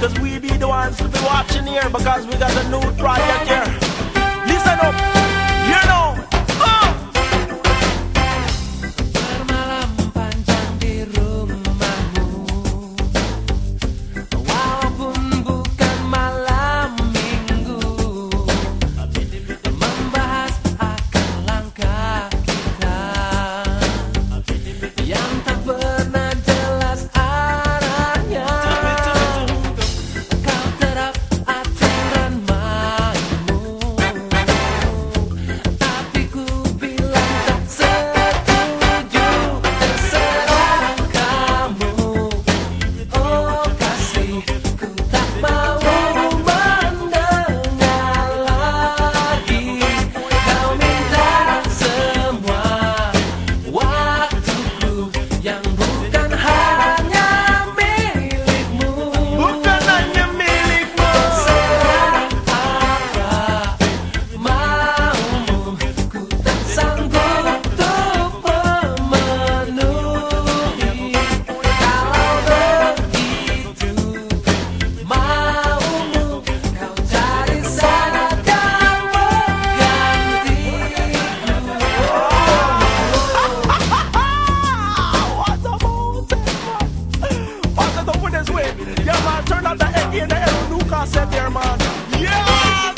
Cause we be the ones to be watching here because we got a new project here. Mineiro nunca Cacete Armado. Yeah!